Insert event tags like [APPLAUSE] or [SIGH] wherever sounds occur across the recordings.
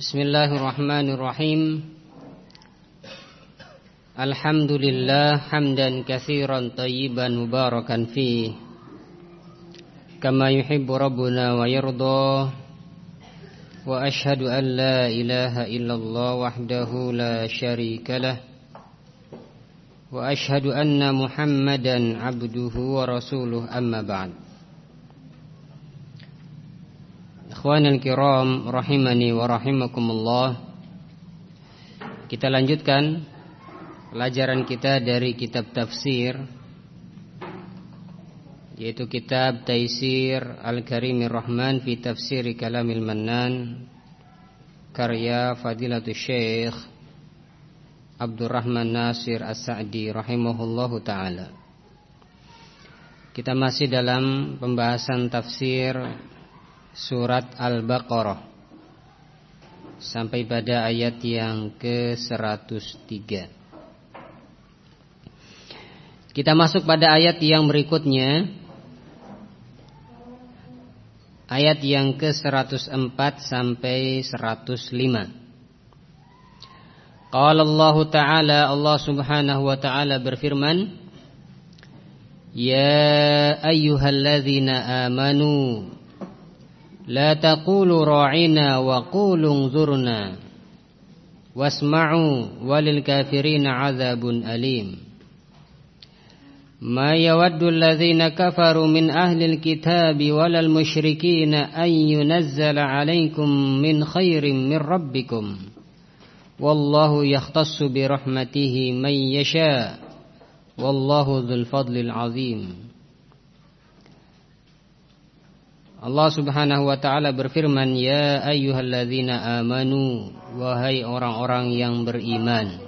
Bismillahirrahmanirrahim. Alhamdulillah hamdan katsiran tayyiban mubarakan fi. Kama yuhibbu rabbuna wa yarda. Wa ashhadu an la ilaha illallah wahdahu la syarika lah. Wa ashhadu anna muhammadan abduhu wa rasuluh amma ba'd Ikhwanul kiram rahimani wa rahimakumullah. Kita lanjutkan pelajaran kita dari kitab tafsir yaitu kitab Taisir Al-Karimir Rahman fi Tafsir Kalamil Mannan karya Fadilatul Syekh Abdurrahman Nasir As-Sa'di rahimahullahu taala. Kita masih dalam pembahasan tafsir surat Al-Baqarah sampai pada ayat yang ke-103. Kita masuk pada ayat yang berikutnya. Ayat yang ke-104 sampai 105. Qala Allah Ta'ala Allah Subhanahu wa taala berfirman, "Ya ayyuhalladzina amanu لا تقولوا راعنا وقولوا انظرنا واسمعوا وللكافرين عذاب أليم. ما يود الذين كفروا من أهل الكتاب ولا المشركين أن ينزل عليكم من خير من ربكم. والله يختص برحمته من يشاء. والله ذو الفضل العظيم. Allah Subhanahu wa taala berfirman, "Ya ayyuhalladzina amanu, wahai orang-orang yang beriman.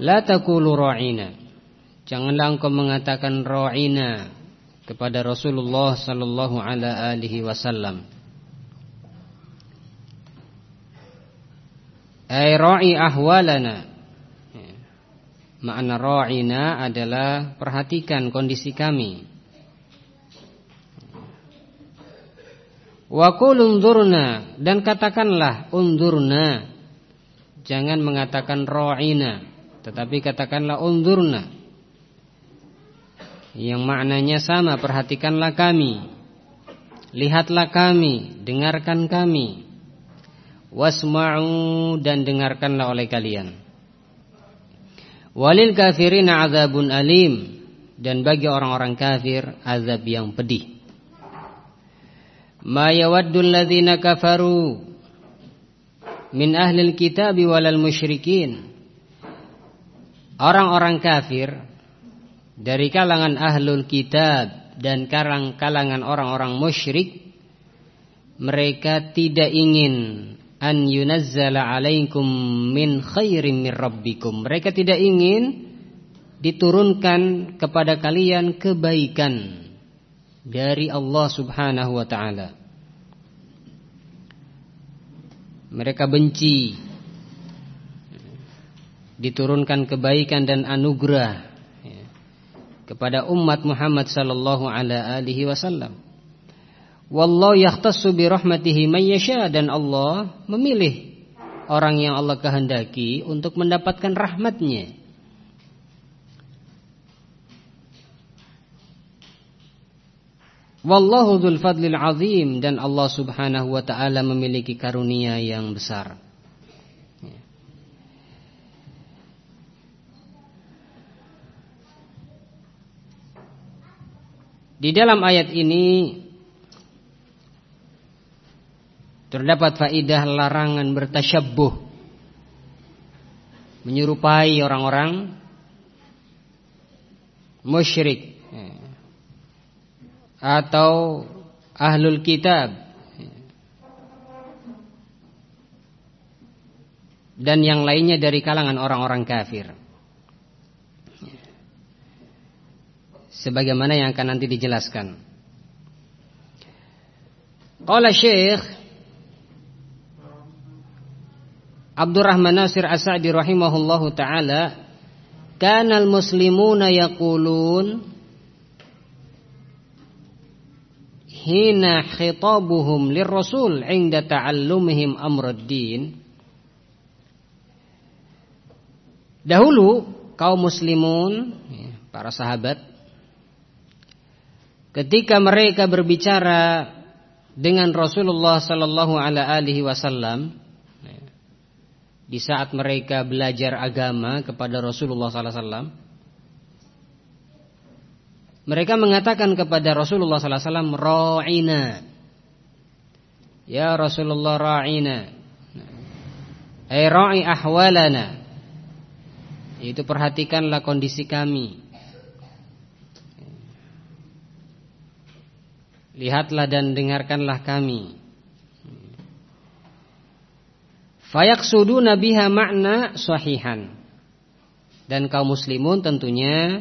La taqulu ra'ina." Janganlah engkau mengatakan ra'ina kepada Rasulullah sallallahu alaihi wasallam. Ai ra'i ahwalana. Makna ra'ina adalah perhatikan kondisi kami Wa qul unzurna dan katakanlah unzurna. Jangan mengatakan ra'ina, tetapi katakanlah unzurna. Yang maknanya sama, perhatikanlah kami. Lihatlah kami, dengarkan kami. Wasma'u dan dengarkanlah oleh kalian. Walil kafirina azabun alim dan bagi orang-orang kafir azab yang pedih ma yawaddu alladhina kafaru min ahli alkitabi wal musyrikin. Orang-orang kafir dari kalangan ahlul kitab dan karang kalangan orang-orang musyrik mereka tidak ingin an yunazzala alaikum min khairin min rabbikum. Mereka tidak ingin diturunkan kepada kalian kebaikan dari Allah Subhanahu wa taala. Mereka benci diturunkan kebaikan dan anugerah ya, kepada umat Muhammad sallallahu alaihi wasallam. Wallahu yahtassu bi rahmatihi man yasha dan Allah memilih orang yang Allah kehendaki untuk mendapatkan rahmatnya. Wallahu dzul fadlil azim. Dan Allah Subhanahu wa taala memiliki karunia yang besar. Di dalam ayat ini terdapat faidah larangan bertasyabbuh menyerupai orang-orang musyrik atau ahlul kitab dan yang lainnya dari kalangan orang-orang kafir. Sebagaimana yang akan nanti dijelaskan. Qala Syekh Abdurrahman Nasir As-Sa'di rahimahullahu taala, "Kana al-muslimuna yaqulun hina khitabuhum lirrasul 'inda ta'allumihim amruddin. Dahulu kaum muslimun ya, para sahabat ketika mereka berbicara dengan Rasulullah sallallahu alaihi wasallam ya, di saat mereka belajar agama kepada Rasulullah sallallahu alaihi wasallam mereka mengatakan kepada Rasulullah sallallahu alaihi wasallam ra'ina. Ya Rasulullah ra'ina. Ai ra'i ahwalana. Itu perhatikanlah kondisi kami. Lihatlah dan dengarkanlah kami. Fayaqsuduna biha makna sahihan. Dan kaum muslimun tentunya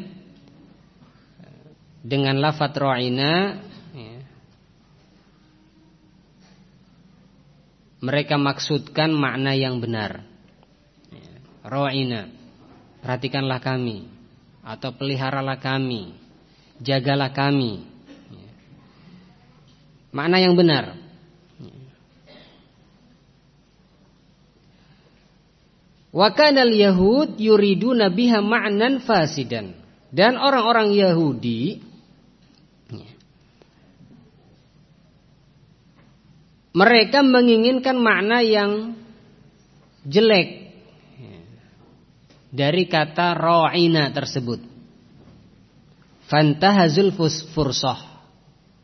dengan lafat ro'ina ya, mereka maksudkan makna yang benar. Ya, perhatikanlah kami. Atau peliharalah kami. Jagalah kami. Ya. makna yang benar. Wakanal Yahud yuridu nabiha ma'nan fasidan. Dan orang-orang Yahudi mereka menginginkan makna yang jelek dari kata ro'ina tersebut. Fantahazul fursah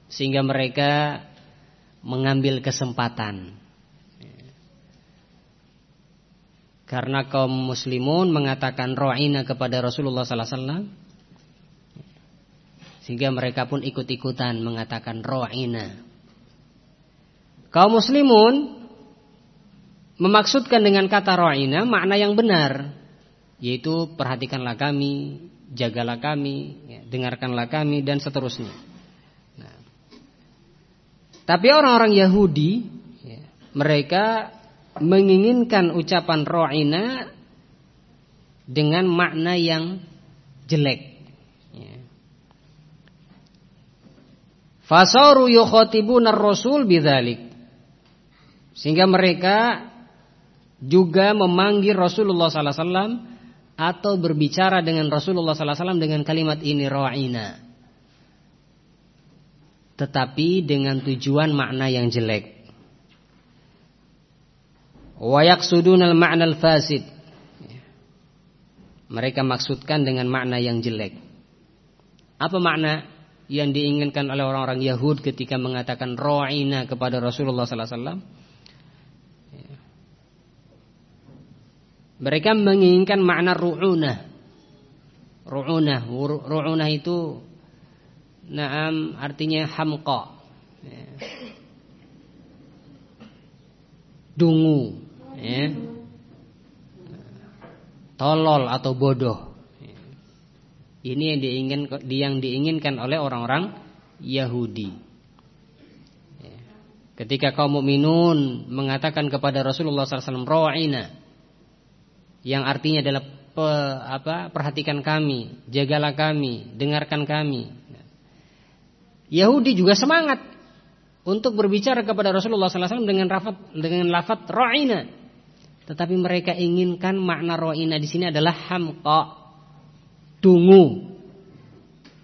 sehingga mereka mengambil kesempatan. Karena kaum muslimun mengatakan ro'ina kepada Rasulullah sallallahu alaihi wasallam sehingga mereka pun ikut-ikutan mengatakan ro'ina Kaum muslimun memaksudkan dengan kata ra'ina makna yang benar yaitu perhatikanlah kami, jagalah kami, ya, dengarkanlah kami dan seterusnya. Nah. Tapi orang-orang Yahudi ya, mereka menginginkan ucapan ra'ina dengan makna yang jelek. Ya. Fasaru yukhatibuna ar-rasul bidzalik. Sehingga mereka juga memanggil Rasulullah sallallahu alaihi wasallam atau berbicara dengan Rasulullah sallallahu alaihi wasallam dengan kalimat ini ra'ina. Tetapi dengan tujuan makna yang jelek. Wa yaqsudunal ma'nal fasid. Mereka maksudkan dengan makna yang jelek. Apa makna yang diinginkan oleh orang-orang Yahud ketika mengatakan ra'ina kepada Rasulullah sallallahu alaihi wasallam? Mereka menginginkan makna ru'unah. Ru'unah, ru'unah itu Naam artinya hamqa. Ya. Dungu, ya. Tolol atau bodoh. Ini yang diinginkan yang diinginkan oleh orang-orang Yahudi. Ya. Ketika kaum mukminun mengatakan kepada Rasulullah SAW, yang artinya adalah pe, apa, perhatikan kami, jagalah kami, dengarkan kami. Yahudi juga semangat untuk berbicara kepada Rasulullah SAW dengan lafaz dengan lafaz ra'ina. Tetapi mereka inginkan makna ra'ina di sini adalah hamqa, dungu,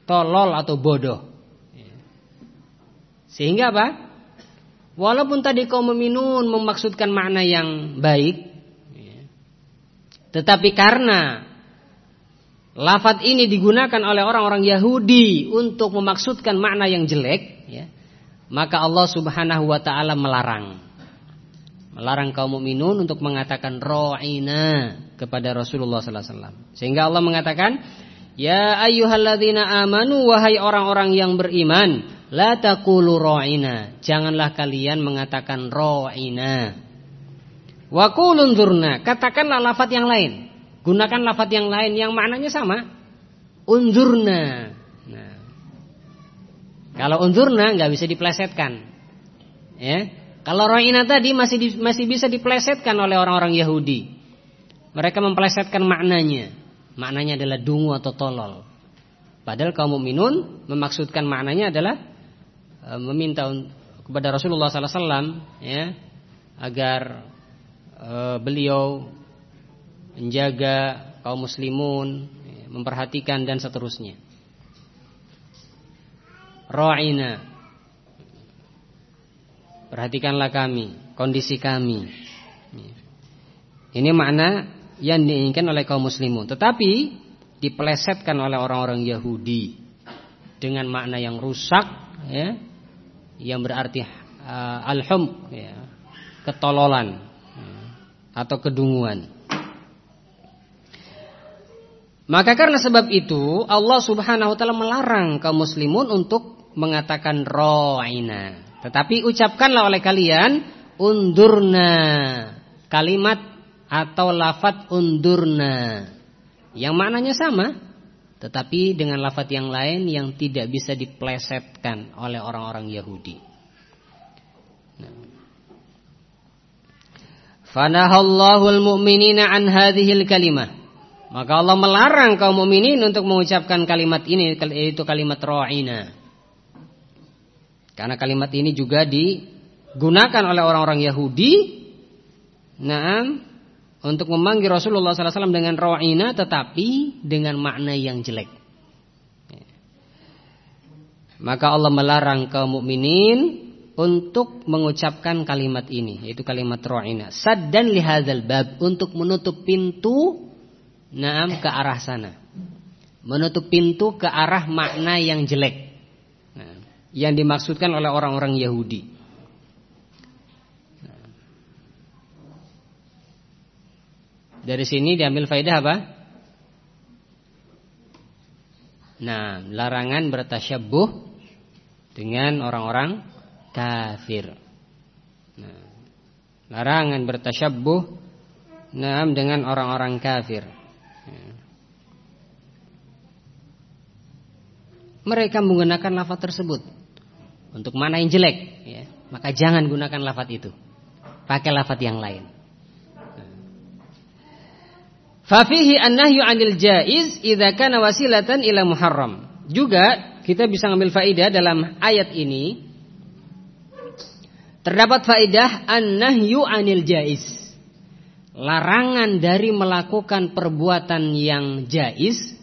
tolol atau bodoh. Sehingga apa? Walaupun tadi kaum meminun memaksudkan makna yang baik, tetapi karena lafat ini digunakan oleh orang-orang Yahudi untuk memaksudkan makna yang jelek, ya, maka Allah Subhanahu wa taala melarang. Melarang kaum mukminun untuk mengatakan ra'ina kepada Rasulullah sallallahu alaihi wasallam. Sehingga Allah mengatakan, "Ya ayyuhalladzina amanu wahai orang-orang yang beriman, la taqulu ra'ina." Janganlah kalian mengatakan ra'ina. Wa katakanlah lafat yang lain. Gunakan lafat yang lain yang maknanya sama. Unzurna. Nah. Kalau unzurna nggak bisa diplesetkan. Ya. Kalau ro'ina tadi masih di, masih bisa diplesetkan oleh orang-orang Yahudi. Mereka memplesetkan maknanya. Maknanya adalah dungu atau tolol. Padahal kaum mukminun memaksudkan maknanya adalah e, meminta kepada Rasulullah sallallahu ya agar e, beliau menjaga kaum muslimun, ya, memperhatikan dan seterusnya. Ra'ina. Perhatikanlah kami, kondisi kami. Ini makna yang diinginkan oleh kaum muslimun. Tetapi dipelesetkan oleh orang-orang Yahudi dengan makna yang rusak ya. Yang berarti uh, al-hum ya, ketololan atau kedunguan. Maka karena sebab itu Allah Subhanahu wa taala melarang kaum muslimun untuk mengatakan ra'ina. Tetapi ucapkanlah oleh kalian undurna. Kalimat atau lafat undurna. Yang maknanya sama, tetapi dengan lafat yang lain yang tidak bisa diplesetkan oleh orang-orang Yahudi. Nah. Fanahallahu al-mu'minina an hadhil kalimah. Maka Allah melarang kaum mukminin untuk mengucapkan kalimat ini yaitu kalimat ra'ina. Karena kalimat ini juga digunakan oleh orang-orang Yahudi Naam untuk memanggil Rasulullah SAW dengan ra'ina tetapi dengan makna yang jelek. Maka Allah melarang kaum mukminin untuk mengucapkan kalimat ini yaitu kalimat ra'ina saddan lihadzal bab untuk menutup pintu Naam ke arah sana. Menutup pintu ke arah makna yang jelek. Nah, yang dimaksudkan oleh orang-orang Yahudi. Nah. Dari sini diambil faedah apa? Nah, larangan bertasyabuh dengan orang-orang kafir. Nah, larangan bertasyabuh nah, dengan orang-orang kafir. mereka menggunakan lafaz tersebut untuk mana yang jelek, ya, maka jangan gunakan lafaz itu. Pakai lafaz yang lain. Fafihi an-nahyu 'anil jaiz idza kana wasilatan ila muharram. Juga kita bisa ngambil faidah dalam ayat ini terdapat faidah an-nahyu 'anil jaiz. Larangan dari melakukan perbuatan yang jaiz,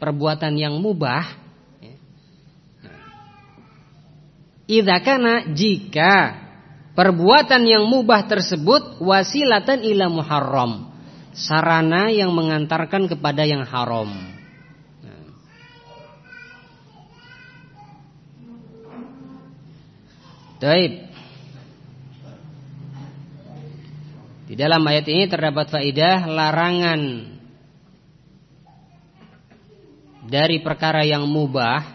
perbuatan yang mubah Idza kana jika perbuatan yang mubah tersebut wasilatan ila muharram, sarana yang mengantarkan kepada yang haram. Baik. Di dalam ayat ini terdapat faidah larangan dari perkara yang mubah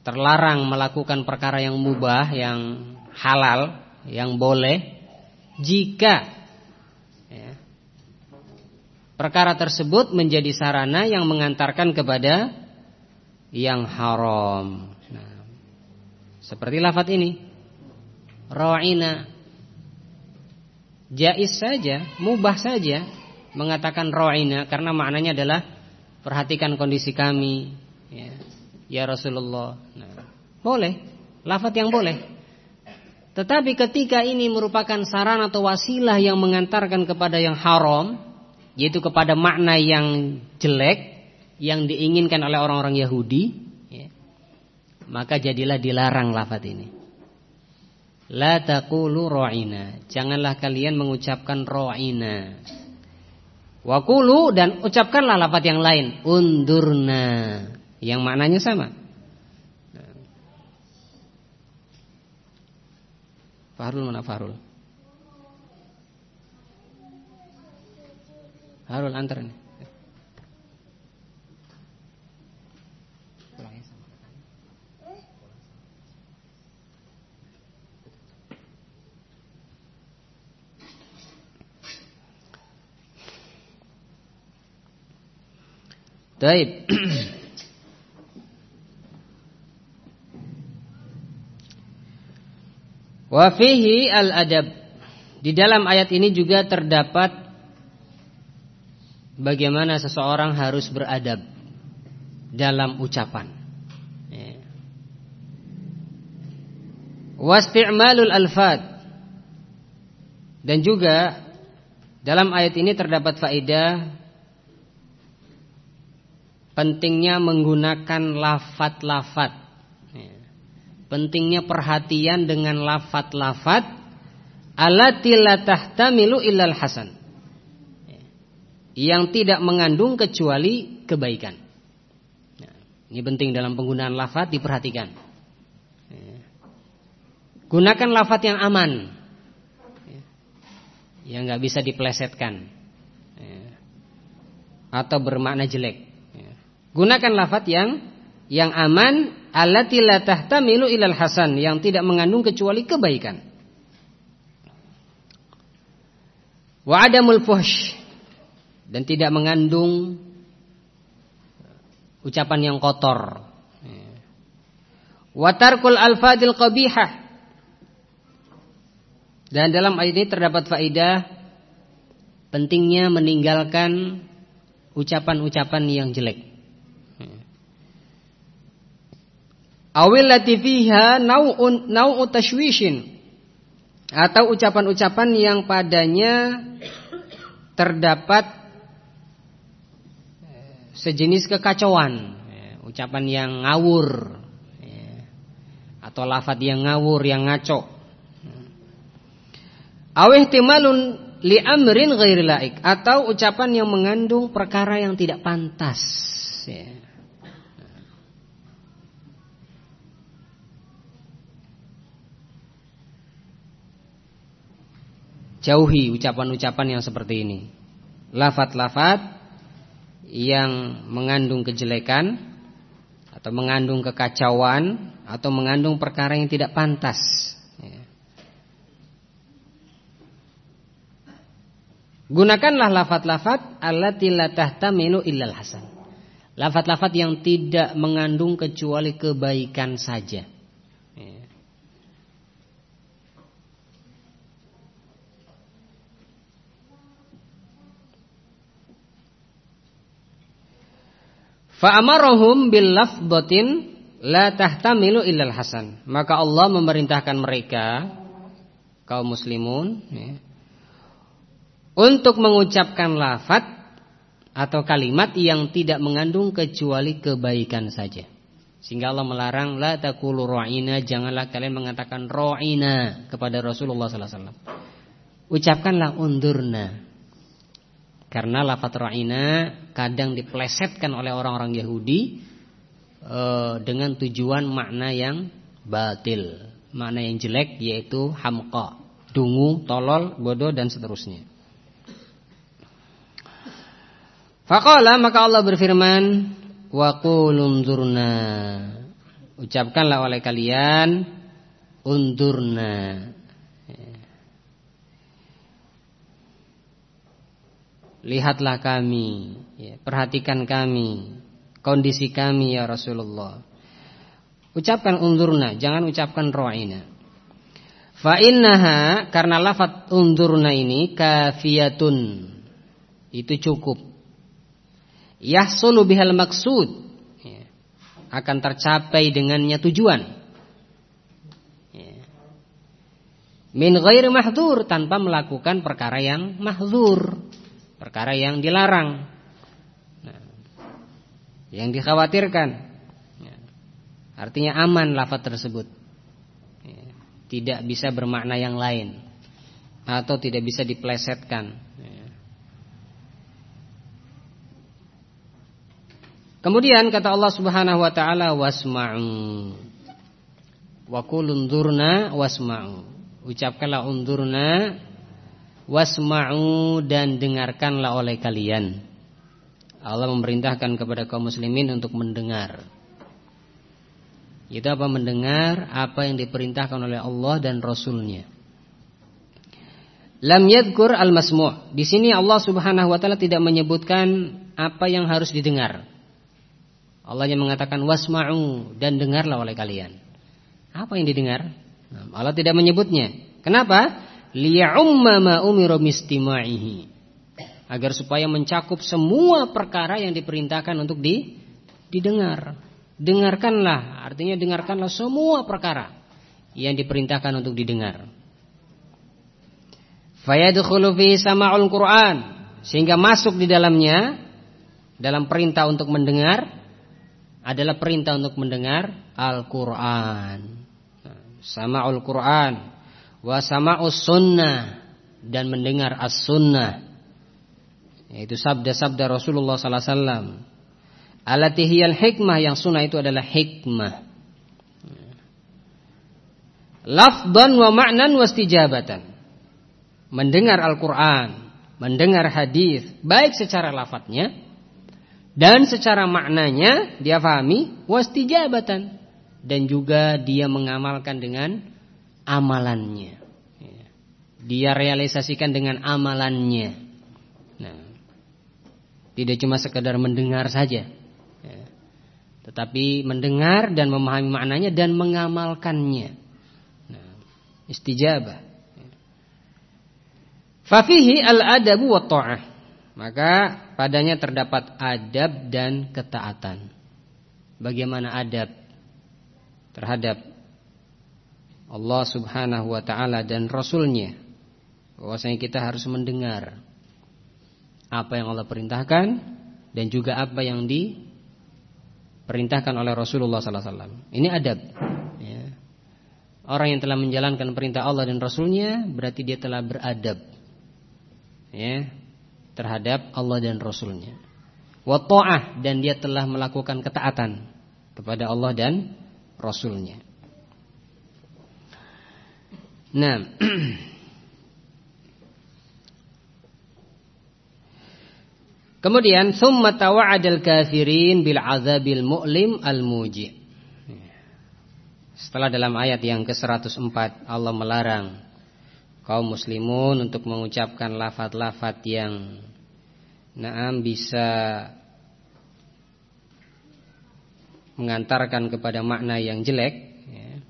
terlarang melakukan perkara yang mubah, yang halal, yang boleh jika ya, perkara tersebut menjadi sarana yang mengantarkan kepada yang haram. Nah, seperti lafat ini, ro'ina, jais saja, mubah saja mengatakan ro'ina karena maknanya adalah perhatikan kondisi kami. Ya ya Rasulullah. Nah, boleh, lafaz yang boleh. Tetapi ketika ini merupakan saran atau wasilah yang mengantarkan kepada yang haram, yaitu kepada makna yang jelek yang diinginkan oleh orang-orang Yahudi, ya, maka jadilah dilarang lafaz ini. La taqulu ra'ina. Janganlah kalian mengucapkan ra'ina. Wakulu dan ucapkanlah lafaz yang lain, undurna yang maknanya sama. Fahrul mana Fahrul? Fahrul antar nih. Baik. [CLEARS THROAT] Wafihi al-adab. Di dalam ayat ini juga terdapat bagaimana seseorang harus beradab dalam ucapan. Ya. Wasti'malul alfad. Dan juga dalam ayat ini terdapat faedah pentingnya menggunakan lafat-lafat. Ya. Pentingnya perhatian dengan lafat-lafat alati la tahtamilu illal hasan. Ya. Yang tidak mengandung kecuali kebaikan. Ya. Ini penting dalam penggunaan lafat diperhatikan. Gunakan lafat yang aman yang nggak bisa diplesetkan atau bermakna jelek. Gunakan lafat yang yang aman allati la tahtamilu ilal hasan yang tidak mengandung kecuali kebaikan. Wa adamul fuhsh dan tidak mengandung ucapan yang kotor. Wa tarkul alfadil qabihah dan dalam ayat ini terdapat faidah pentingnya meninggalkan ucapan-ucapan yang jelek. Awil latifiha nau'un nau'u atau ucapan-ucapan yang padanya terdapat sejenis kekacauan, ucapan yang ngawur. Atau lafaz yang ngawur yang ngaco. Awih timalun li amrin atau ucapan yang mengandung perkara yang tidak pantas. Jauhi ucapan-ucapan yang seperti ini. Lafat-lafat yang mengandung kejelekan atau mengandung kekacauan atau mengandung perkara yang tidak pantas. Gunakanlah lafat-lafat allati la tahtamilu illal hasan. Lafat-lafat yang tidak mengandung kecuali kebaikan saja. Ya. Fa'amarahum bil lafdhatin la tahtamilu illal hasan. Maka Allah memerintahkan mereka kaum muslimun ya, untuk mengucapkan lafat atau kalimat yang tidak mengandung kecuali kebaikan saja. Sehingga Allah melarang la taqulu ra'ina, janganlah kalian mengatakan ra'ina kepada Rasulullah sallallahu alaihi wasallam. Ucapkanlah undurna. Karena lafaz ra'ina kadang diplesetkan oleh orang-orang Yahudi e, dengan tujuan makna yang batil, makna yang jelek yaitu hamqa, dungu, tolol, bodoh dan seterusnya. Faqala maka Allah berfirman wa qul unzurna ucapkanlah oleh kalian undurna lihatlah kami ya, perhatikan kami kondisi kami ya Rasulullah. Ucapkan undurna jangan ucapkan ro'ina. Fa innaha karena lafat undurna ini kafiyatun. Itu cukup. Yahsulu bihal maksud. Ya, akan tercapai dengannya tujuan. Ya. min ghairi mahdzur tanpa melakukan perkara yang mahdzur perkara yang dilarang nah, yang dikhawatirkan ya. artinya aman lafaz tersebut ya. tidak bisa bermakna yang lain atau tidak bisa diplesetkan Kemudian kata Allah Subhanahu wa taala wasma'u. Wa wasma'u. Ucapkanlah unzurna wasma'u dan dengarkanlah oleh kalian. Allah memerintahkan kepada kaum muslimin untuk mendengar. Itu apa mendengar apa yang diperintahkan oleh Allah dan Rasulnya. Lam yadkur al-masmu'. Di sini Allah Subhanahu wa taala tidak menyebutkan apa yang harus didengar. Allah yang mengatakan wasma'u dan dengarlah oleh kalian. Apa yang didengar? Nah, Allah tidak menyebutnya. Kenapa? Liya'umma ma umiru mistima'ihi. Agar supaya mencakup semua perkara yang diperintahkan untuk di, didengar. Dengarkanlah, artinya dengarkanlah semua perkara yang diperintahkan untuk didengar. Fayadkhulu fi sama'ul Qur'an sehingga masuk di dalamnya dalam perintah untuk mendengar adalah perintah untuk mendengar Al-Qur'an. Sama'ul Qur'an wa sama'us sunnah dan mendengar as-sunnah yaitu sabda-sabda Rasulullah sallallahu alaihi wasallam. Alatihiyal hikmah yang sunnah itu adalah hikmah. Lafdan wa ma'nan wastijabatan. Mendengar Al-Qur'an, mendengar hadis, baik secara lafadznya dan secara maknanya dia fahami wastijabatan dan juga dia mengamalkan dengan amalannya. Dia realisasikan dengan amalannya. Nah, tidak cuma sekedar mendengar saja. Ya. Tetapi mendengar dan memahami maknanya dan mengamalkannya. Nah, istijabah. Fafihi al-adabu wa ta'ah. Maka padanya terdapat adab dan ketaatan. Bagaimana adab terhadap Allah subhanahu wa ta'ala dan Rasulnya. Bahwasanya kita harus mendengar apa yang Allah perintahkan dan juga apa yang diperintahkan oleh Rasulullah wasallam. Ini adab. Ya. Orang yang telah menjalankan perintah Allah dan Rasulnya berarti dia telah beradab. Ya, terhadap Allah dan Rasulnya. Wa dan dia telah melakukan ketaatan kepada Allah dan Rasulnya. Nah, [CLEARS THROAT] Kemudian summa tawa'adal kafirin bil azabil mu'lim al muji. Setelah dalam ayat yang ke-104 Allah melarang kaum muslimun untuk mengucapkan lafaz-lafaz yang naam bisa mengantarkan kepada makna yang jelek ya.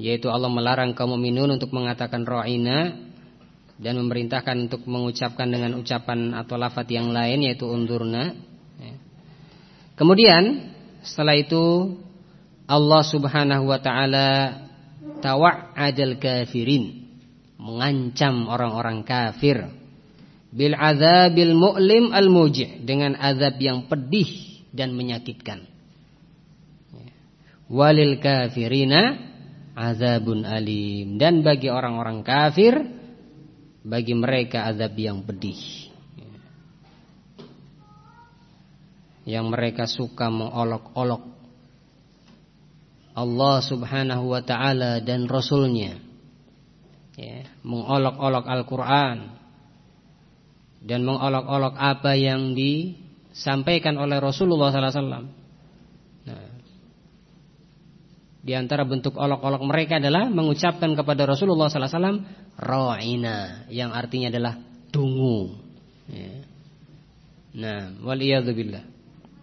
Yaitu Allah melarang kaum mukminin untuk mengatakan ra'ina dan memerintahkan untuk mengucapkan dengan ucapan atau lafat yang lain yaitu undurna. Ya. Kemudian setelah itu Allah Subhanahu wa taala tawa'adal kafirin mengancam orang-orang kafir bil adzabil mu'lim al muji' dengan azab yang pedih dan menyakitkan. Ya. Walil kafirina azabun alim. Dan bagi orang-orang kafir bagi mereka azab yang pedih. Yang mereka suka mengolok-olok Allah subhanahu wa ta'ala dan Rasulnya. Ya, mengolok-olok Al-Quran. Dan mengolok-olok apa yang disampaikan oleh Rasulullah SAW nah, di antara bentuk olok-olok mereka adalah mengucapkan kepada Rasulullah SAW Ra'ina yang artinya adalah dungu. Ya. Nah, waliyadzubillah.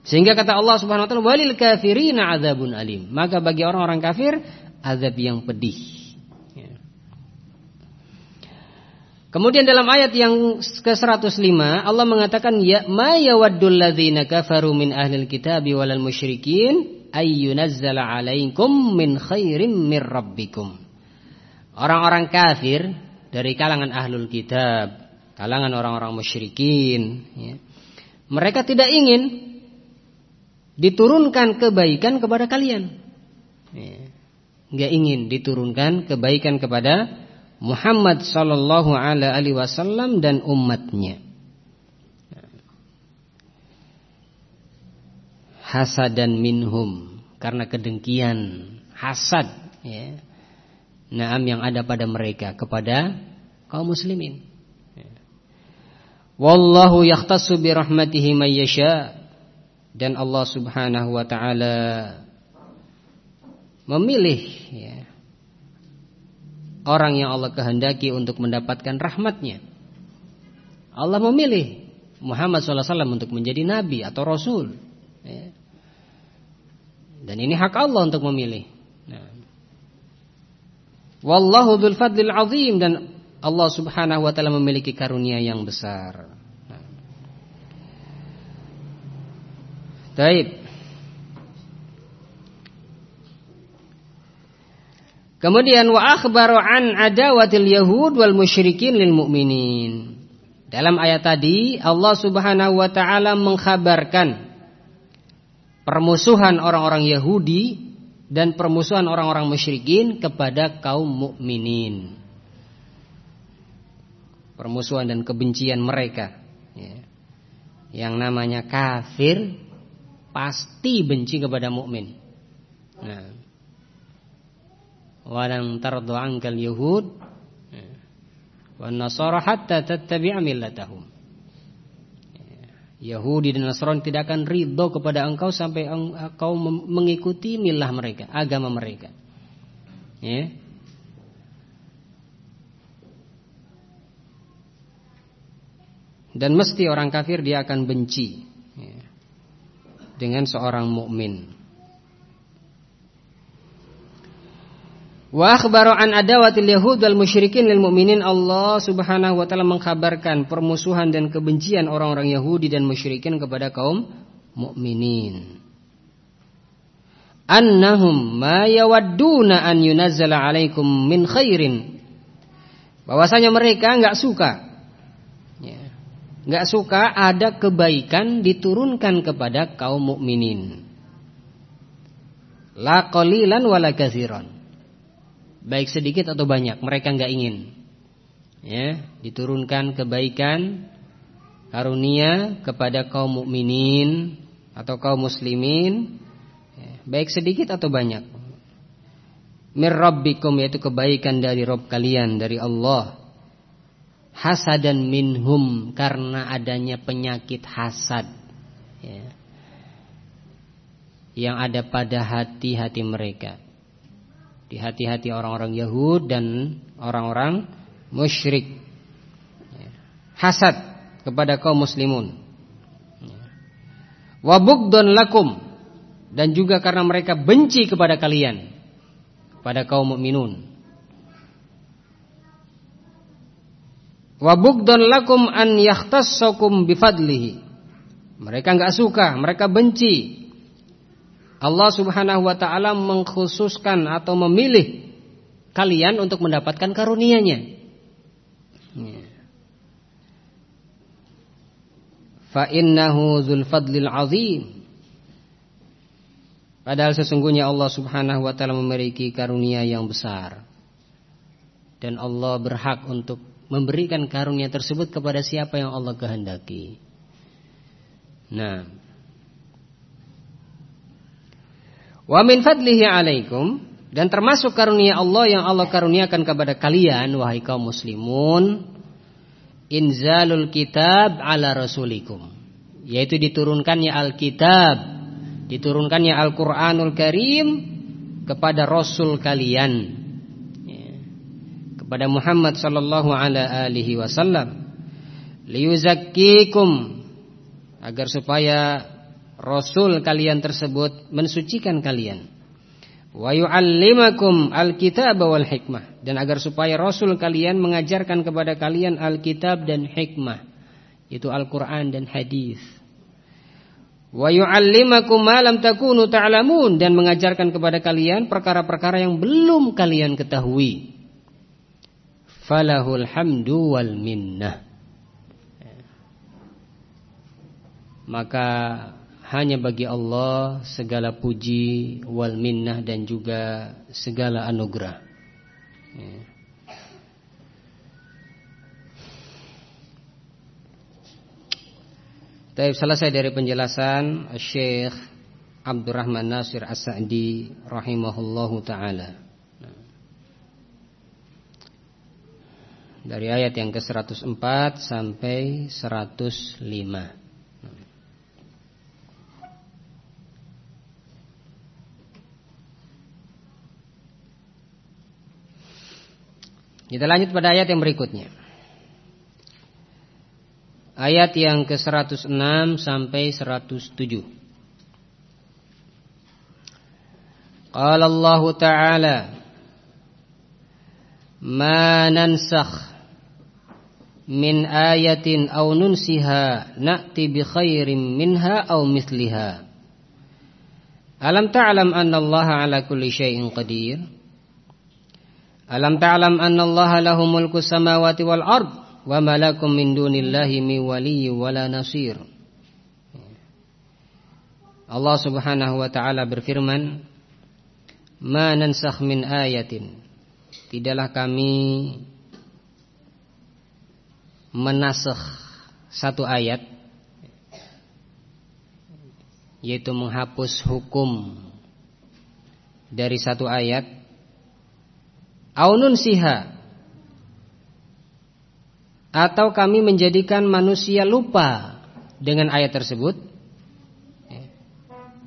Sehingga kata Allah Subhanahu wa taala walil kafirina adzabun alim. Maka bagi orang-orang kafir azab yang pedih. Ya. Kemudian dalam ayat yang ke-105 Allah mengatakan ya ma yawaddul ladzina kafaru min ahlil kitabi walal musyrikin ayyunazzala alaikum min khairim mir rabbikum. Orang-orang kafir dari kalangan ahlul kitab, kalangan orang-orang musyrikin, ya, mereka tidak ingin diturunkan kebaikan kepada kalian. Ya, Gak ingin diturunkan kebaikan kepada Muhammad sallallahu alaihi wasallam dan umatnya. Hasadan minhum karena kedengkian hasad ya naam yang ada pada mereka kepada kaum muslimin ya. wallahu yahtassu bi rahmatihi may dan Allah Subhanahu wa taala memilih ya orang yang Allah kehendaki untuk mendapatkan rahmatnya Allah memilih Muhammad SAW untuk menjadi nabi atau rasul ya. Dan ini hak Allah untuk memilih. Nah. Wallahu dzul fadlil azim dan Allah Subhanahu wa taala memiliki karunia yang besar. Nah. Baik. Kemudian wa akhbaru an adawatil yahud wal musyrikin lil mu'minin. Dalam ayat tadi Allah Subhanahu wa taala mengkhabarkan permusuhan orang-orang Yahudi dan permusuhan orang-orang musyrikin kepada kaum mukminin. Permusuhan dan kebencian mereka ya. Yang namanya kafir pasti benci kepada mukmin. Nah, walang tardu ankal yahud wan nasara hatta tattabi'a millatahum Yahudi dan Nasrani tidak akan ridho kepada engkau sampai engkau mengikuti milah mereka, agama mereka. Ya. Dan mesti orang kafir dia akan benci ya, dengan seorang mukmin. Wa akhbaru an adawatil yahud wal musyrikin lil mu'minin Allah Subhanahu wa taala mengkhabarkan permusuhan dan kebencian orang-orang Yahudi dan musyrikin kepada kaum mukminin. Annahum ma yawadduna an yunazzala alaikum min khairin. Bahwasanya mereka enggak suka ya, enggak suka ada kebaikan diturunkan kepada kaum mukminin. La qalilan wala katsiran baik sedikit atau banyak mereka nggak ingin. Ya diturunkan kebaikan karunia kepada kaum mukminin atau kaum muslimin ya, baik sedikit atau banyak. Mir rabbikum yaitu kebaikan dari Rob kalian dari Allah. Hasadan minhum karena adanya penyakit hasad ya, yang ada pada hati-hati mereka di hati-hati orang-orang Yahud dan orang-orang musyrik. Hasad kepada kaum muslimun. Wabugdon lakum dan juga karena mereka benci kepada kalian pada kaum mukminun. Wabugdon lakum an yakhtassakum bifadlihi. Mereka enggak suka, mereka benci Allah Subhanahu wa taala mengkhususkan atau memilih kalian untuk mendapatkan karunia-Nya. Ya. Fa innahu dzul fadlil azim. Padahal sesungguhnya Allah Subhanahu wa taala memiliki karunia yang besar. Dan Allah berhak untuk memberikan karunia tersebut kepada siapa yang Allah kehendaki. Nah, Wa min fadlihi alaikum. Dan termasuk karunia Allah yang Allah karuniakan kepada kalian wahai kaum muslimun inzalul kitab ala rasulikum. Yaitu diturunkannya Alkitab diturunkannya Al-Qur'anul Karim kepada rasul kalian. Ya. kepada Muhammad sallallahu alaihi wasallam. Liyuzakkikum agar supaya Rasul kalian tersebut mensucikan kalian. Wa yu'allimakum alkitab wal hikmah dan agar supaya Rasul kalian mengajarkan kepada kalian alkitab dan hikmah itu Al-Qur'an dan hadis. Wa yu'allimakum ma lam takunu ta'lamun dan mengajarkan kepada kalian perkara-perkara yang belum kalian ketahui. Falahul hamdu wal minnah. Maka hanya bagi Allah segala puji wal minnah dan juga segala anugerah. Ya. Taib selesai dari penjelasan Syekh Abdurrahman Nasir As-Sa'di rahimahullahu taala. Dari ayat yang ke-104 sampai 105. Kita lanjut pada ayat yang berikutnya. Ayat yang ke-106 sampai 107. Qala Allah Ta'ala Ma nansakh min ayatin aw nunsiha na'ti bi khairin minha aw mithliha. Alam ta'lam anna Allah ala kulli syai'in qadir? Alam ta'lam anna Allah lahu mulku samawati wal ard wa ma lakum min dunillahi min waliyyin wala nasir. Allah Subhanahu wa taala berfirman, "Ma nansakh min ayatin." Tidaklah kami menasakh satu ayat yaitu menghapus hukum dari satu ayat aunun siha atau kami menjadikan manusia lupa dengan ayat tersebut.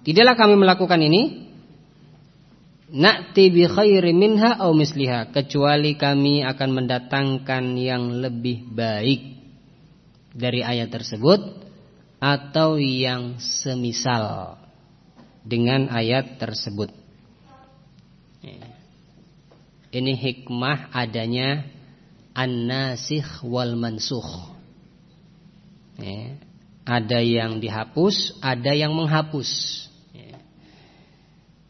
Tidaklah kami melakukan ini. Na'ti bi khairi minha au misliha. Kecuali kami akan mendatangkan yang lebih baik dari ayat tersebut atau yang semisal dengan ayat tersebut ini hikmah adanya an-nasikh wal mansukh. Ya. Ada yang dihapus, ada yang menghapus. Ya.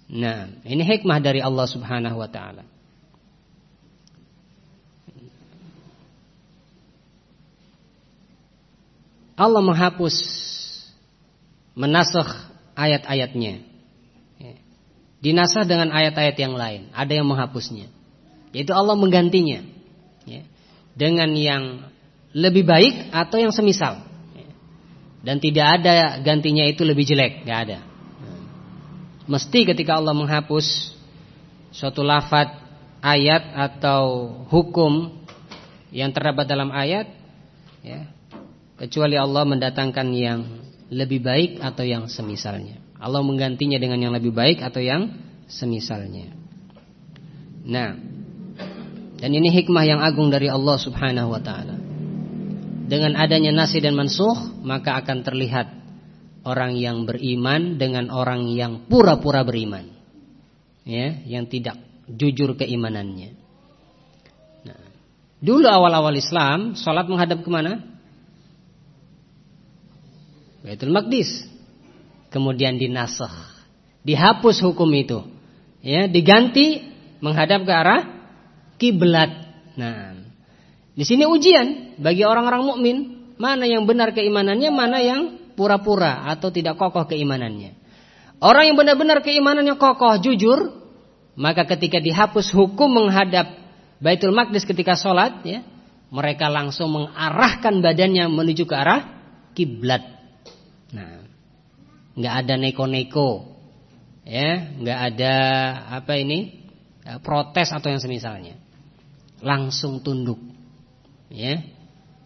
Nah, ini hikmah dari Allah Subhanahu wa taala. Allah menghapus menasakh ayat-ayatnya. Ya. Dinasah dengan ayat-ayat yang lain, ada yang menghapusnya. Yaitu Allah menggantinya ya, dengan yang lebih baik atau yang semisal. Ya. Dan tidak ada gantinya itu lebih jelek, nggak ada. Mesti ketika Allah menghapus suatu lafat ayat atau hukum yang terdapat dalam ayat, ya, kecuali Allah mendatangkan yang lebih baik atau yang semisalnya. Allah menggantinya dengan yang lebih baik atau yang semisalnya. Nah, dan ini hikmah yang agung dari Allah subhanahu wa ta'ala. Dengan adanya nasi dan mansuh Maka akan terlihat Orang yang beriman Dengan orang yang pura-pura beriman. Ya, Yang tidak jujur keimanannya. Nah, Dulu awal-awal Islam Sholat menghadap ke mana? Baitul Maqdis. Kemudian dinasah Dihapus hukum itu. Ya Diganti menghadap ke arah kiblat. Nah, di sini ujian bagi orang-orang mukmin, mana yang benar keimanannya, mana yang pura-pura atau tidak kokoh keimanannya. Orang yang benar-benar keimanannya kokoh, jujur, maka ketika dihapus hukum menghadap Baitul Maqdis ketika sholat, ya, mereka langsung mengarahkan badannya menuju ke arah kiblat. Nah, nggak ada neko-neko, ya, nggak ada apa ini protes atau yang semisalnya langsung tunduk. Ya.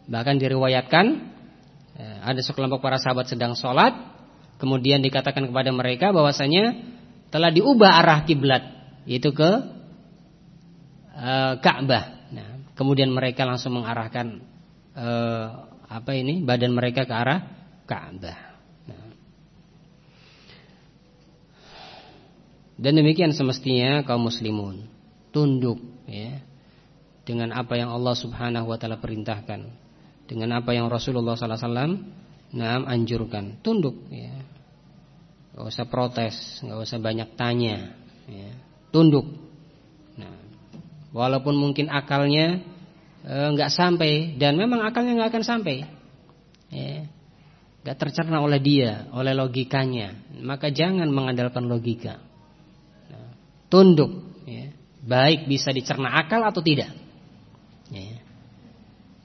Bahkan diriwayatkan eh, ada sekelompok para sahabat sedang sholat, kemudian dikatakan kepada mereka bahwasanya telah diubah arah kiblat, yaitu ke e, Ka'bah. Nah, kemudian mereka langsung mengarahkan e, apa ini badan mereka ke arah Ka'bah. Nah. Dan demikian semestinya kaum muslimun tunduk ya dengan apa yang Allah Subhanahu wa taala perintahkan, dengan apa yang Rasulullah sallallahu alaihi wasallam anjurkan, tunduk ya. Enggak usah protes, enggak usah banyak tanya, ya. Tunduk. Nah, walaupun mungkin akalnya enggak sampai dan memang akalnya enggak akan sampai. Ya. Enggak tercerna oleh dia, oleh logikanya. Maka jangan mengandalkan logika. Nah, tunduk ya. Baik bisa dicerna akal atau tidak.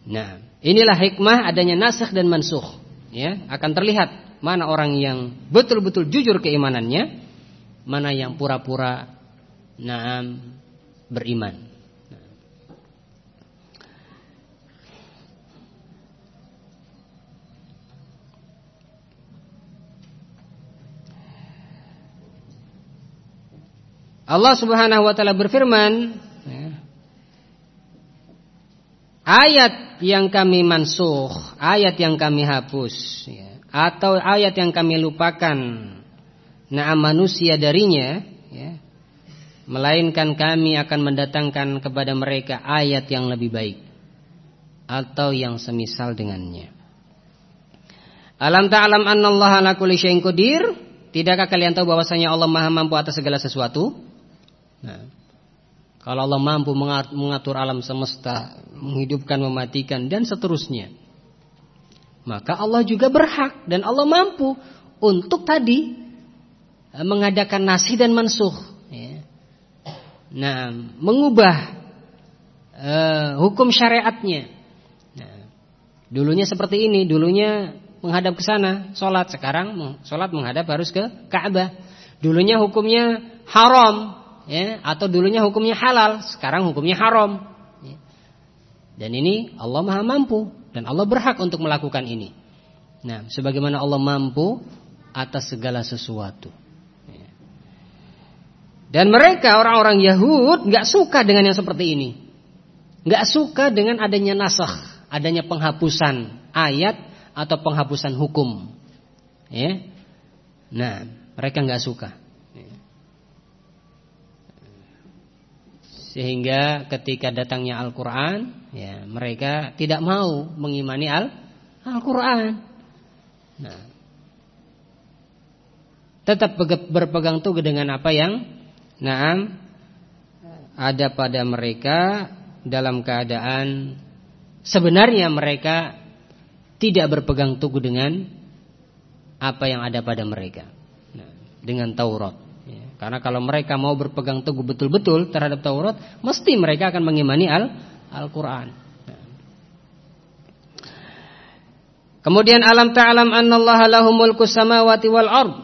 Nah, inilah hikmah adanya nasakh dan mansuh. Ya, akan terlihat mana orang yang betul-betul jujur keimanannya, mana yang pura-pura naam beriman. Allah Subhanahu wa taala berfirman ayat yang kami mansuh, ayat yang kami hapus, ya, atau ayat yang kami lupakan, naam manusia darinya, ya, melainkan kami akan mendatangkan kepada mereka ayat yang lebih baik atau yang semisal dengannya. Alam ta'lam annallaha ala kulli syai'in qadir? Tidakkah kalian tahu bahwasanya Allah Maha mampu atas segala sesuatu? Nah, Kalau Allah mampu mengatur alam semesta, menghidupkan, mematikan dan seterusnya. Maka Allah juga berhak dan Allah mampu untuk tadi eh, mengadakan nasi dan mansuh. Ya. Nah, mengubah uh, hukum syariatnya. Nah, dulunya seperti ini, dulunya menghadap ke sana, sholat sekarang sholat menghadap harus ke Ka'bah. Dulunya hukumnya haram, ya, atau dulunya hukumnya halal, sekarang hukumnya haram. Ya. Dan ini Allah Maha mampu dan Allah berhak untuk melakukan ini. Nah, sebagaimana Allah mampu atas segala sesuatu. Ya. Dan mereka orang-orang Yahud nggak suka dengan yang seperti ini, nggak suka dengan adanya nasah, adanya penghapusan ayat atau penghapusan hukum. Ya. Nah, mereka nggak suka. Sehingga ketika datangnya Al-Quran ya, Mereka tidak mau mengimani Al-Quran. Nah, Tetap berpegang teguh dengan apa yang Naam Ada pada mereka Dalam keadaan Sebenarnya mereka Tidak berpegang teguh dengan Apa yang ada pada mereka. Nah, Dengan Taurat karena kalau mereka mau berpegang teguh betul-betul terhadap Taurat, mesti mereka akan mengimani Al Al-Qur'an. Kemudian alam ta'lam annallaha lahu mulku samawati wal ard.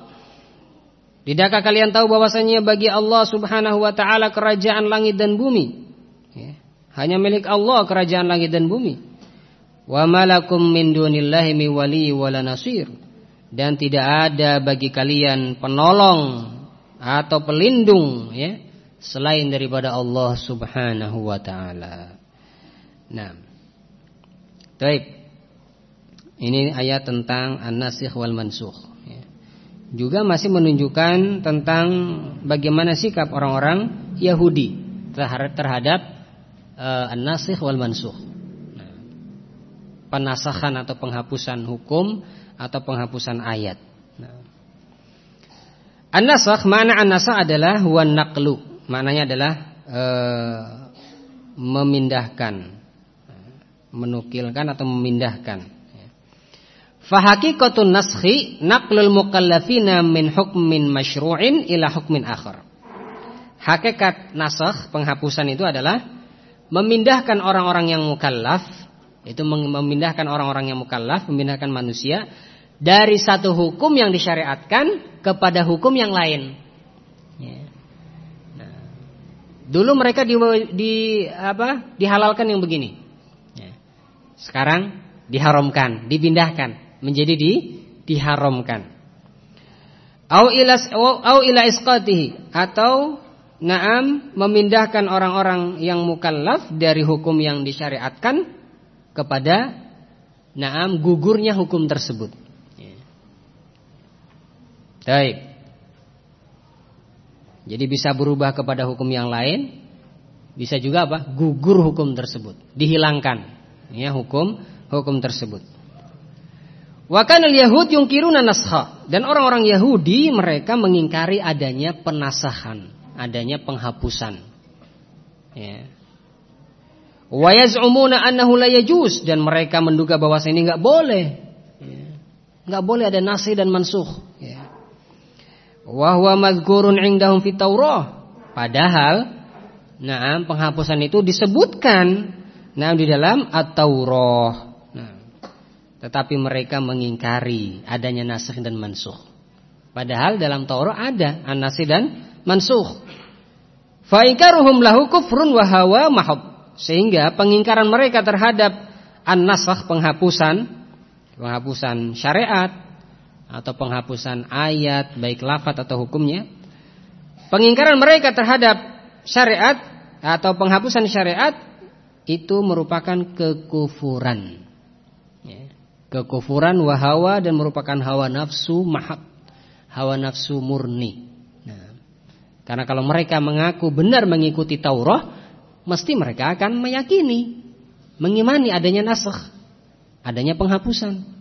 Tidakkah kalian tahu bahwasanya bagi Allah Subhanahu wa taala kerajaan langit dan bumi? Ya. Hanya milik Allah kerajaan langit dan bumi. Wa malakum min dunillahi mi wali wala nasir. Dan tidak ada bagi kalian penolong atau pelindung ya selain daripada Allah Subhanahu wa taala. Nah. Baik. Ini ayat tentang an-nasikh wal mansukh ya. Juga masih menunjukkan tentang bagaimana sikap orang-orang Yahudi terhadap uh, an-nasikh wal mansukh. Nah. Penasahan atau penghapusan hukum atau penghapusan ayat. An-nasakh mana an-nasakh adalah huwa naqlu. Maknanya adalah e, memindahkan, menukilkan atau memindahkan. Fahaqiqatun naskhi naqlul mukallafina min hukmin masyru'in ila hukmin akhar. Hakikat nasakh penghapusan itu adalah memindahkan orang-orang yang mukallaf, itu memindahkan orang-orang yang mukallaf, memindahkan manusia dari satu hukum yang disyariatkan kepada hukum yang lain. Ya. Nah, dulu mereka di, di apa dihalalkan yang begini. Ya. Sekarang diharamkan, dipindahkan menjadi di diharamkan. Au ila au isqatihi atau na'am memindahkan orang-orang yang mukallaf dari hukum yang disyariatkan kepada na'am gugurnya hukum tersebut. Baik. Jadi bisa berubah kepada hukum yang lain, bisa juga apa? Gugur hukum tersebut, dihilangkan. Ya, hukum hukum tersebut. Wa kanal yahud yungkiruna naskha dan orang-orang Yahudi mereka mengingkari adanya penasahan, adanya penghapusan. Ya. Wa yaz'umuna annahu la dan mereka menduga bahwa ini enggak boleh. Ya. Enggak boleh ada nasih dan mansuh. Ya Wahwa madhkurun indahum fit Taurah. Padahal Nah, penghapusan itu disebutkan nah di dalam At-Taurah. Nah, tetapi mereka mengingkari adanya nasikh dan mansuh. Padahal dalam Taurat ada an-nasikh dan mansuh. Fa ikaruhum lahu kufrun wa hawa mahab. Sehingga pengingkaran mereka terhadap an-nasakh penghapusan penghapusan syariat atau penghapusan ayat baik lafaz atau hukumnya pengingkaran mereka terhadap syariat atau penghapusan syariat itu merupakan kekufuran ya. kekufuran wahawa dan merupakan hawa nafsu mahab hawa nafsu murni nah, karena kalau mereka mengaku benar mengikuti Taurat mesti mereka akan meyakini mengimani adanya nasakh adanya penghapusan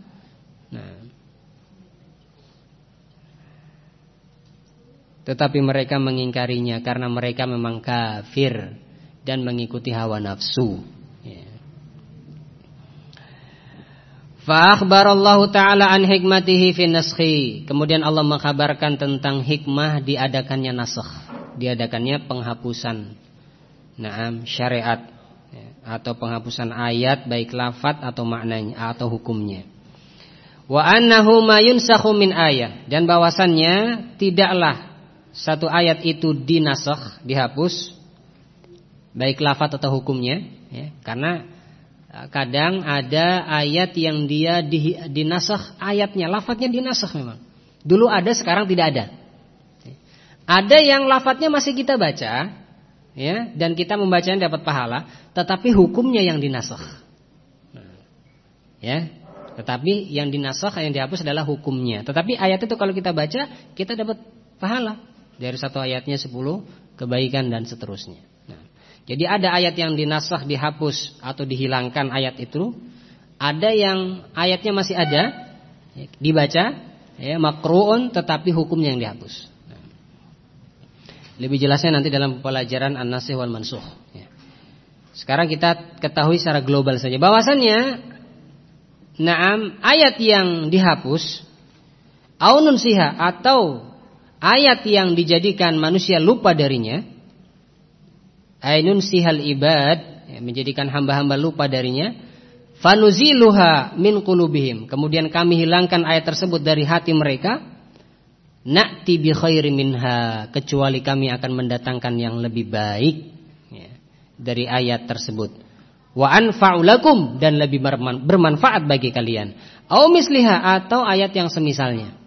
Tetapi mereka mengingkarinya karena mereka memang kafir dan mengikuti hawa nafsu. Ya. Fa'akhbarallahu ta'ala an hikmatihi fi naskhi. Kemudian Allah mengkabarkan tentang hikmah diadakannya nasakh, diadakannya penghapusan. Naam syariat ya, atau penghapusan ayat baik lafat atau maknanya atau hukumnya. Wa annahu ma yunsakhu min ayat dan bahwasannya tidaklah satu ayat itu dinasakh, dihapus. Baik lafat atau hukumnya ya, karena e, kadang ada ayat yang dia di, ayatnya lafadznya dinasakh memang. Dulu ada sekarang tidak ada. Ada yang lafadznya masih kita baca ya dan kita membacanya dapat pahala tetapi hukumnya yang dinasakh. Ya tetapi yang dinasakh yang dihapus adalah hukumnya. Tetapi ayat itu kalau kita baca kita dapat pahala dari satu ayatnya sepuluh kebaikan dan seterusnya jadi ada ayat yang dinasah dihapus atau dihilangkan ayat itu, ada yang ayatnya masih ada dibaca ya makruun tetapi hukumnya yang dihapus. Lebih jelasnya nanti dalam pelajaran An-Nasikh wal Mansukh ya. Sekarang kita ketahui secara global saja bahwasannya Naam ayat yang dihapus Aunun siha atau ayat yang dijadikan manusia lupa darinya. Ainun sihal ibad ya, menjadikan hamba-hamba lupa darinya. Fanuziluha min qulubihim. Kemudian kami hilangkan ayat tersebut dari hati mereka. Na'ti bi khairi minha. Kecuali kami akan mendatangkan yang lebih baik ya, dari ayat tersebut. Wa anfa'ulakum dan lebih bermanfaat bagi kalian. Au misliha atau ayat yang semisalnya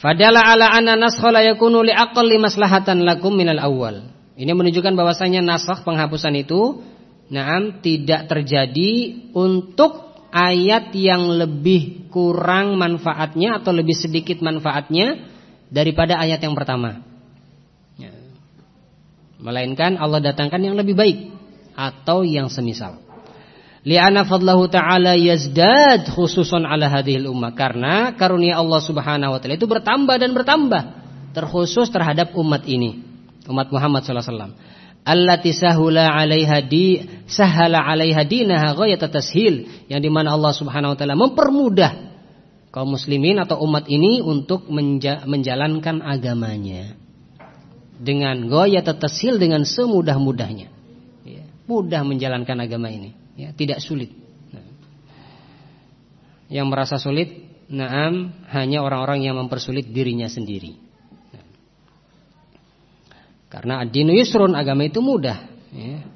Fadala ala anna naskha la yakunu li aqalli maslahatan lakum minal awal. Ini menunjukkan bahwasanya nasakh penghapusan itu na'am tidak terjadi untuk ayat yang lebih kurang manfaatnya atau lebih sedikit manfaatnya daripada ayat yang pertama. Ya. Melainkan Allah datangkan yang lebih baik atau yang semisal. Li'anna fadlahu ta'ala yazdad khususon ala hadhil ummah. Karena karunia Allah subhanahu wa ta'ala itu bertambah dan bertambah. Terkhusus terhadap umat ini. Umat Muhammad sallallahu alaihi wasallam. Allati sahula 'alaiha di sahala 'alaiha dinaha ghayat tashil. Yang di mana Allah Subhanahu wa taala mempermudah kaum muslimin atau umat ini untuk menja menjalankan agamanya. Dengan ghayat tashil dengan semudah-mudahnya. Ya, mudah menjalankan agama ini ya, tidak sulit. Yang merasa sulit, naam hanya orang-orang yang mempersulit dirinya sendiri. Karena ad-dinu yusrun agama itu mudah. Ya.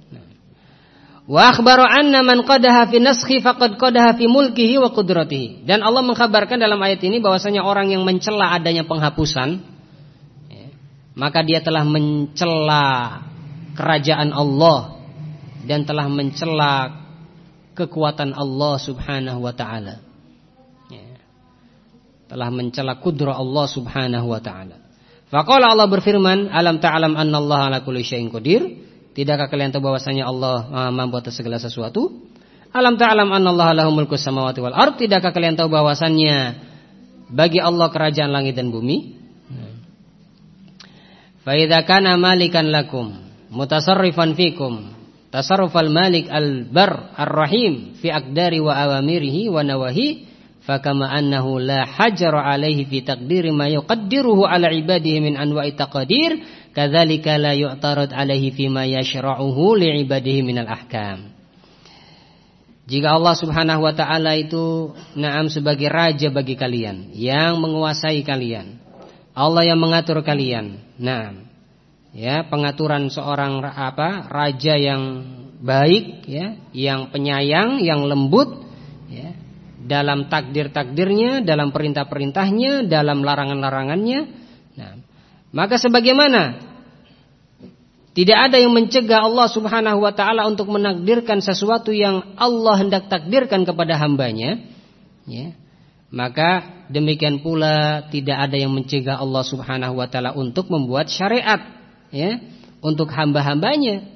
Wa akhbaru anna man qadaha fi naskhi faqad qadaha fi mulkihi wa qudratihi. Dan Allah mengkabarkan dalam ayat ini bahwasanya orang yang mencela adanya penghapusan ya, maka dia telah mencela kerajaan Allah dan telah mencela kekuatan Allah Subhanahu wa taala. Ya. Telah mencela kudra Allah Subhanahu wa taala. Faqala Allah berfirman, "Alam ta'lam anna Allah ala kulli syai'in qadir?" Tidakkah kalian tahu bahwasanya Allah mampu atas segala sesuatu? Alam ta'lam anna Allah lahu mulku samawati wal ard? Tidakkah kalian tahu bahwasannya bagi Allah kerajaan langit dan bumi? Fa idza kana malikan lakum mutasarrifan fikum tasarrufal malik al-bar ar-rahim fi aqdari wa awamirihi wa nawahi fakama annahu la hajara alaihi fi taqdiri ma yuqaddiruhu ala ibadihi min anwa'i taqdir kadzalika la yu'tarad alaihi fi ma yashra'uhu li ibadihi min al-ahkam. Jika Allah Subhanahu wa taala itu na'am sebagai raja bagi kalian yang menguasai kalian Allah yang mengatur kalian na'am ya pengaturan seorang apa raja yang baik ya yang penyayang yang lembut ya dalam takdir-takdirnya dalam perintah-perintahnya dalam larangan-larangannya. Nah maka sebagaimana tidak ada yang mencegah Allah Subhanahu wa taala untuk menakdirkan sesuatu yang Allah hendak takdirkan kepada hambanya ya maka demikian pula tidak ada yang mencegah Allah Subhanahu wa taala untuk membuat syariat ya untuk hamba-hambanya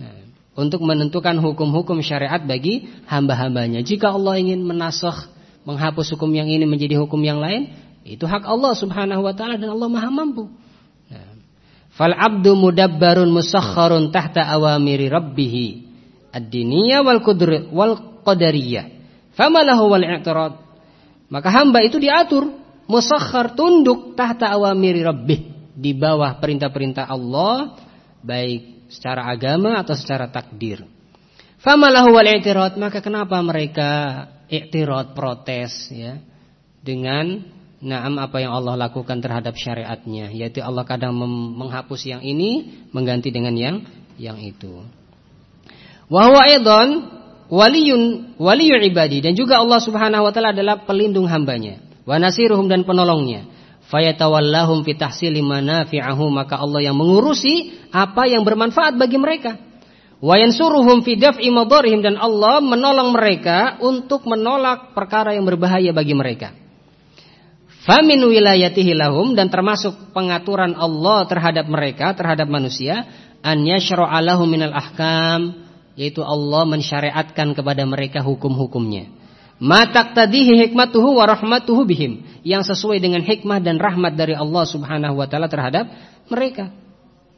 nah, untuk menentukan hukum-hukum syariat bagi hamba-hambanya jika Allah ingin menasakh menghapus hukum yang ini menjadi hukum yang lain itu hak Allah subhanahu wa ta'ala dan Allah maha mampu nah, Fal abdu mudabbarun musakharun tahta awamiri rabbih ad-diniyah wal qudr wal qadariyah. Fama lahu wal i'tirad. Maka hamba itu diatur musakhar tunduk tahta awamiri rabbih di bawah perintah-perintah Allah baik secara agama atau secara takdir. Fama lahu wal i'tirad. Maka kenapa mereka i'tirad protes ya dengan Naam apa yang Allah lakukan terhadap syariatnya Yaitu Allah kadang menghapus yang ini Mengganti dengan yang yang itu Wahuwa Waliyun waliyun ibadi Dan juga Allah subhanahu wa ta'ala adalah pelindung hambanya Wa nasiruhum dan penolongnya Fayatawallahum fitahsili manafi'ahu Maka Allah yang mengurusi Apa yang bermanfaat bagi mereka Wa yansuruhum fi madarihim Dan Allah menolong mereka Untuk menolak perkara yang berbahaya bagi mereka Famin wilayatihi lahum dan termasuk pengaturan Allah terhadap mereka, terhadap manusia, an yashra'a lahum minal ahkam, yaitu Allah mensyariatkan kepada mereka hukum-hukumnya. Ma taqtadihi hikmatuhu wa rahmatuhu bihim, yang sesuai dengan hikmah dan rahmat dari Allah Subhanahu wa taala terhadap mereka.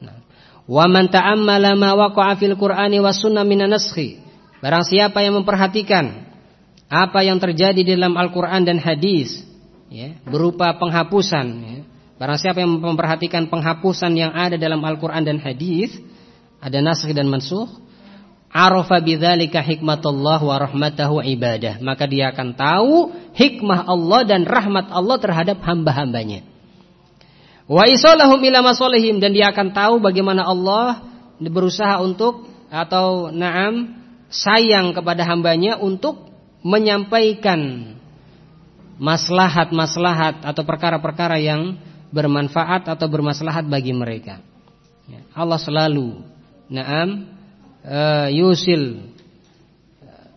Nah. Wa man ta'ammala ma waqa'a fil Qur'ani was sunnah minan naskhi. Barang siapa yang memperhatikan apa yang terjadi di dalam Al-Qur'an dan hadis ya, berupa penghapusan ya. Barang siapa yang memperhatikan penghapusan yang ada dalam Al-Qur'an dan hadis, ada naskh dan mansuh, arafa bidzalika hikmatullah wa rahmatahu ibadah, maka dia akan tahu hikmah Allah dan rahmat Allah terhadap hamba-hambanya. Wa isalahum ila masalihim dan dia akan tahu bagaimana Allah berusaha untuk atau na'am sayang kepada hambanya untuk menyampaikan maslahat-maslahat atau perkara-perkara yang bermanfaat atau bermaslahat bagi mereka. Ya, Allah selalu na'am uh, yusil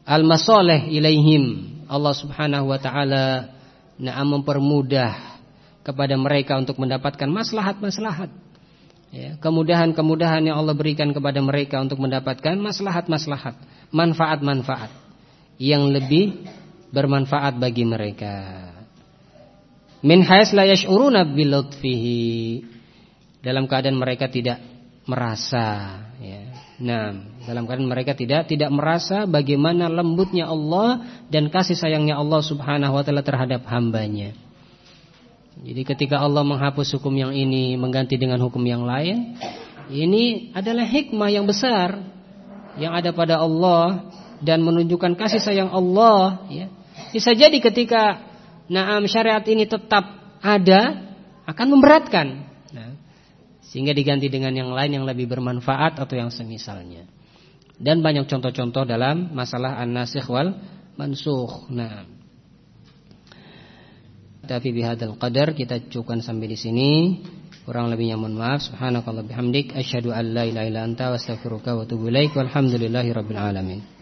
al-masalih ilaihim. Allah Subhanahu wa taala na'am mempermudah kepada mereka untuk mendapatkan maslahat-maslahat. Ya, kemudahan-kemudahan yang Allah berikan kepada mereka untuk mendapatkan maslahat-maslahat, manfaat-manfaat yang lebih bermanfaat bagi mereka. Min hais la yash'uruna bilutfihi. Dalam keadaan mereka tidak merasa. Nah, dalam keadaan mereka tidak tidak merasa bagaimana lembutnya Allah dan kasih sayangnya Allah Subhanahu wa taala terhadap hambanya. Jadi ketika Allah menghapus hukum yang ini mengganti dengan hukum yang lain, ini adalah hikmah yang besar yang ada pada Allah dan menunjukkan kasih sayang Allah ya bisa jadi ketika naam syariat ini tetap ada akan memberatkan. Sehingga diganti dengan yang lain yang lebih bermanfaat atau yang semisalnya. Dan banyak contoh-contoh dalam masalah an-nasikh wal mansukh. Nah, tapi bihadzal qadar kita cukupkan sampai di sini. Kurang lebihnya mohon maaf. Subhanakallah bihamdik asyhadu an la ilaha illa anta wa astaghfiruka wa atubu ilaik. Walhamdulillahirabbil alamin.